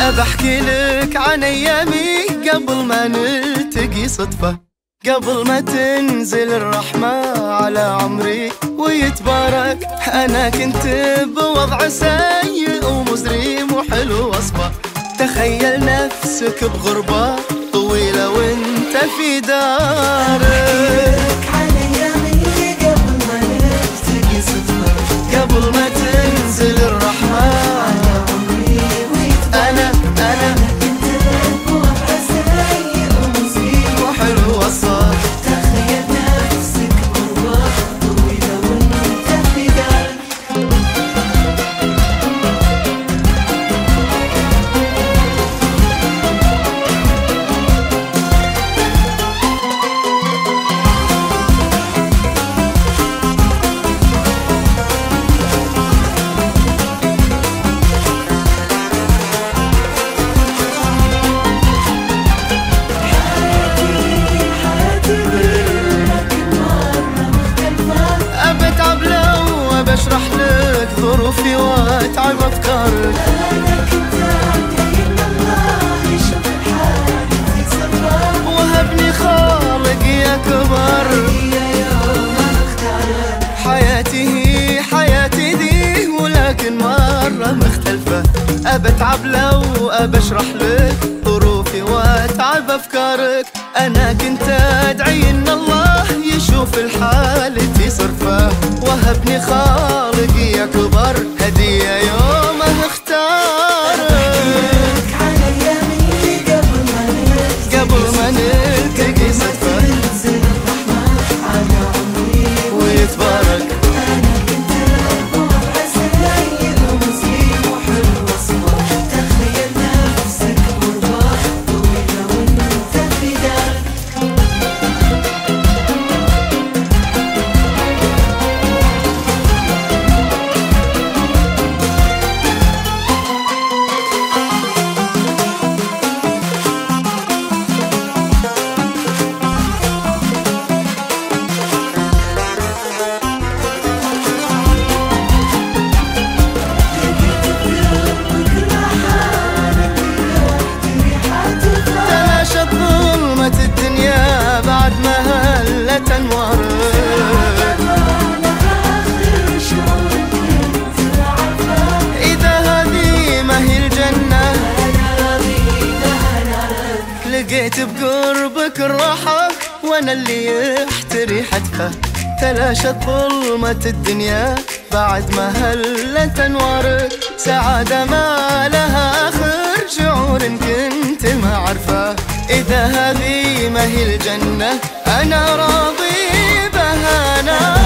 بحكي لك عن أيامي قبل ما نلتقي صدفة. قبل ما تنزل الرحمة على عمري ويتبارك أنا كنت بوضع سيء ومزري وحلو وصفة. تخيل نفسك بغربة طويلة وانت في دارك. أبتعب لو أبشرح لك ظروفي وأتعب أفكارك. أنا كنت أدعي إن الله يشوف الحالة صرفة. وهبني خالق لقيت بقربك الراحة وأنا اللي يحتري حتفه تلاشت ظلمة الدنيا بعد ما هلت أنوارك. سعادة ما لها آخر شعور كنت ما عارفة. إذا هذه ما هي الجنة أنا راضي بها أنا